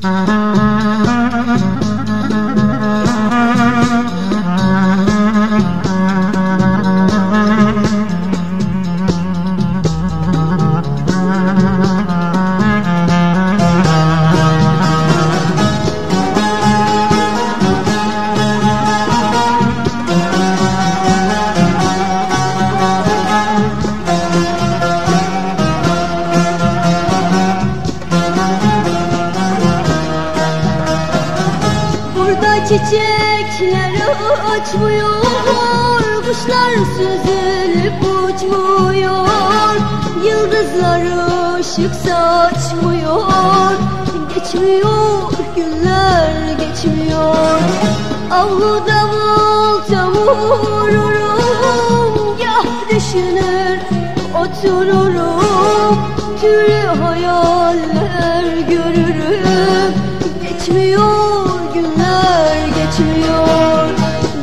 Música çiçekler açmıyor Kuşlar süzülüp uçmuyor Yıldızlar ışık saçmıyor Geçmiyor günler geçmiyor. Avluda volta vururum Gah düşünür otururum. Türlü hayaller görürüm Geçmiyor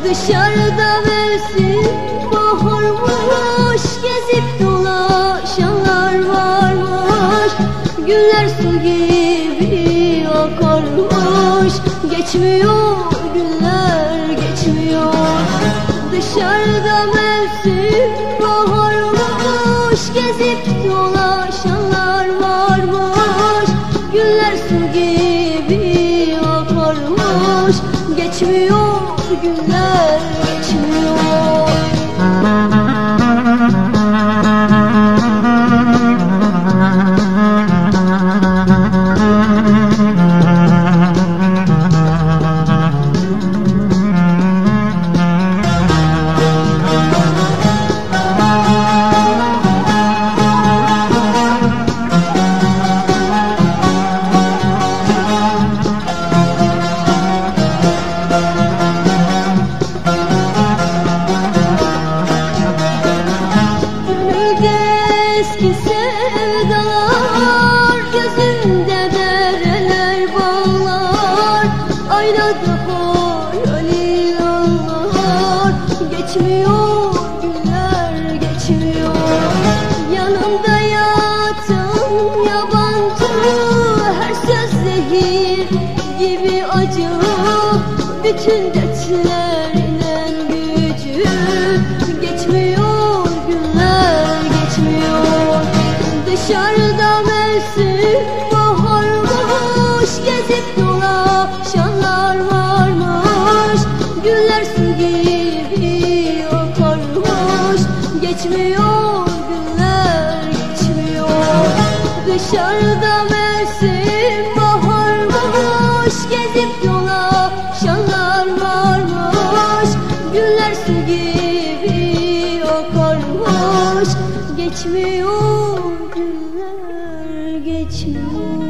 Dışarıda mevsim baharmış Gezip dolaşanlar varmış. Günler su gibi akarmış. Geçmiyor günler geçmiyor. Dışarıda mevsim baharmış Gezip dolaşanlar varmış. Günler su gibi akarmış. Geçmiyor günler Geçmiyor günler geçmiyor. Yanımda yatan yabancı Her söz zehir gibi acı. Bütün dertlerinden gücü. Geçmiyor günler geçmiyor. Dışarıda mevsim baharmış Gezip Dışarıda mevsim baharmış Gezip dolaşanlar varmış. Güller su gibi akarmış. Geçmiyor günler geçmiyor